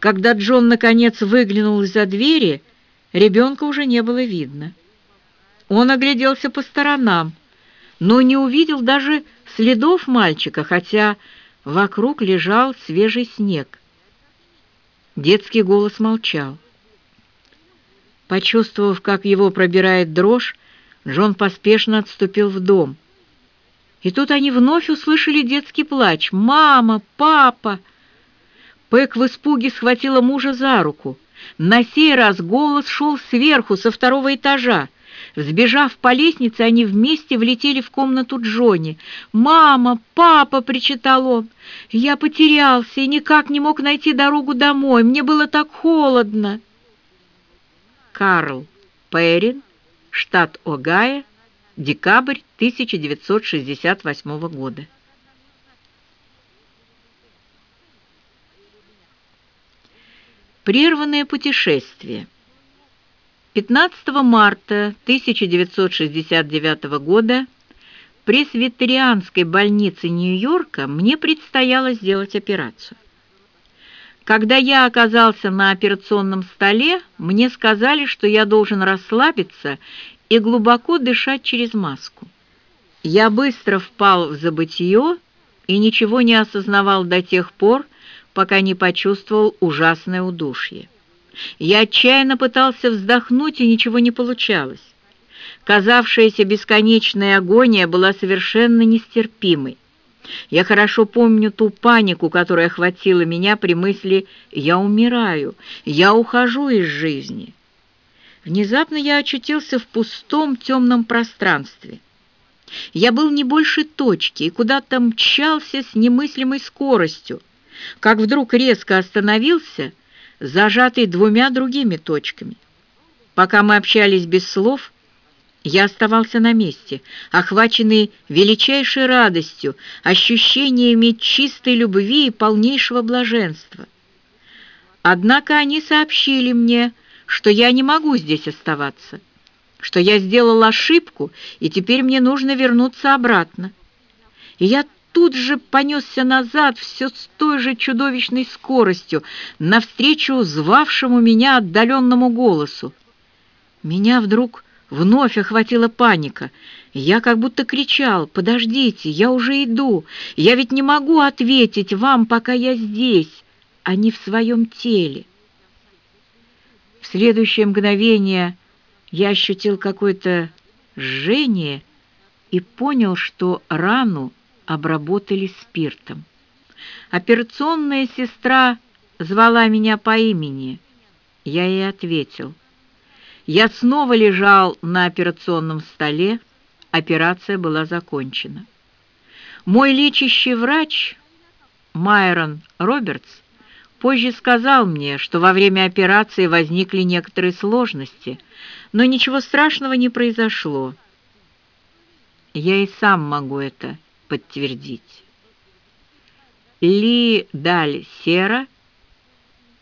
Когда Джон наконец выглянул из-за двери, ребенка уже не было видно. Он огляделся по сторонам, но не увидел даже следов мальчика, хотя вокруг лежал свежий снег. Детский голос молчал. Почувствовав, как его пробирает дрожь, Джон поспешно отступил в дом. И тут они вновь услышали детский плач. «Мама! Папа!» Пэк в испуге схватила мужа за руку. На сей раз голос шел сверху, со второго этажа. Взбежав по лестнице, они вместе влетели в комнату Джонни. «Мама! Папа!» — причитал он. «Я потерялся и никак не мог найти дорогу домой. Мне было так холодно!» Карл Перрин, штат Огайо, декабрь 1968 года. Прерванное путешествие. 15 марта 1969 года в Пресвитерианской больнице Нью-Йорка мне предстояло сделать операцию. Когда я оказался на операционном столе, мне сказали, что я должен расслабиться и глубоко дышать через маску. Я быстро впал в забытье и ничего не осознавал до тех пор, пока не почувствовал ужасное удушье. Я отчаянно пытался вздохнуть, и ничего не получалось. Казавшаяся бесконечная агония была совершенно нестерпимой. Я хорошо помню ту панику, которая охватила меня при мысли «я умираю, я ухожу из жизни». Внезапно я очутился в пустом темном пространстве. Я был не больше точки и куда-то мчался с немыслимой скоростью, как вдруг резко остановился, зажатый двумя другими точками. Пока мы общались без слов, я оставался на месте, охваченный величайшей радостью, ощущениями чистой любви и полнейшего блаженства. Однако они сообщили мне, что я не могу здесь оставаться, что я сделал ошибку, и теперь мне нужно вернуться обратно. И я тут же понесся назад все с той же чудовищной скоростью, навстречу звавшему меня отдаленному голосу. Меня вдруг вновь охватила паника. Я как будто кричал «Подождите, я уже иду! Я ведь не могу ответить вам, пока я здесь, а не в своем теле!» В следующее мгновение я ощутил какое-то жжение и понял, что рану обработали спиртом. Операционная сестра звала меня по имени. Я ей ответил. Я снова лежал на операционном столе, операция была закончена. Мой лечащий врач, Майрон Робертс, позже сказал мне, что во время операции возникли некоторые сложности, но ничего страшного не произошло. Я и сам могу это подтвердить. Ли Даль Сера,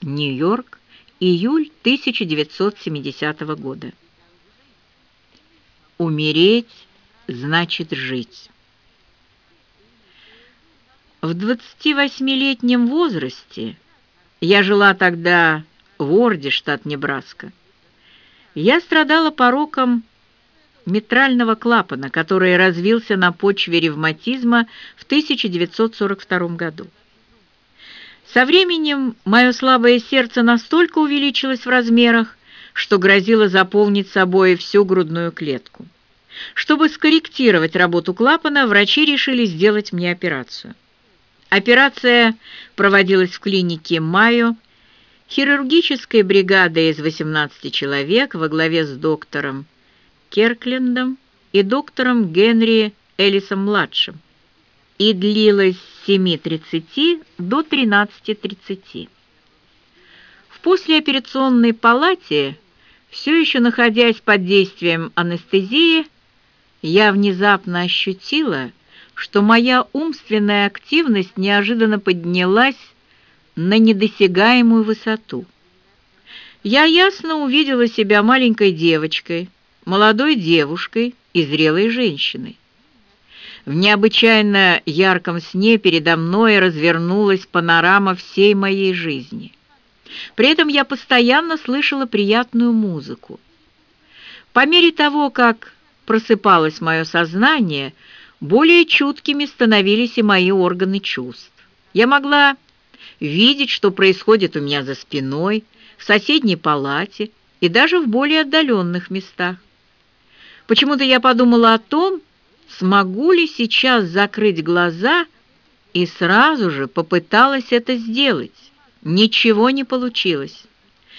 Нью-Йорк, июль 1970 года. Умереть значит жить. В 28-летнем возрасте, я жила тогда в Орде, штат Небраска, я страдала пороком митрального клапана, который развился на почве ревматизма в 1942 году. Со временем мое слабое сердце настолько увеличилось в размерах, что грозило заполнить собой всю грудную клетку. Чтобы скорректировать работу клапана, врачи решили сделать мне операцию. Операция проводилась в клинике Майо, хирургической бригадой из 18 человек во главе с доктором Керклендом и доктором Генри Эллисом-младшим и длилась с 7.30 до 13.30. В послеоперационной палате, все еще находясь под действием анестезии, я внезапно ощутила, что моя умственная активность неожиданно поднялась на недосягаемую высоту. Я ясно увидела себя маленькой девочкой, молодой девушкой и зрелой женщиной. В необычайно ярком сне передо мной развернулась панорама всей моей жизни. При этом я постоянно слышала приятную музыку. По мере того, как просыпалось мое сознание, более чуткими становились и мои органы чувств. Я могла видеть, что происходит у меня за спиной, в соседней палате и даже в более отдаленных местах. Почему-то я подумала о том, смогу ли сейчас закрыть глаза, и сразу же попыталась это сделать. Ничего не получилось.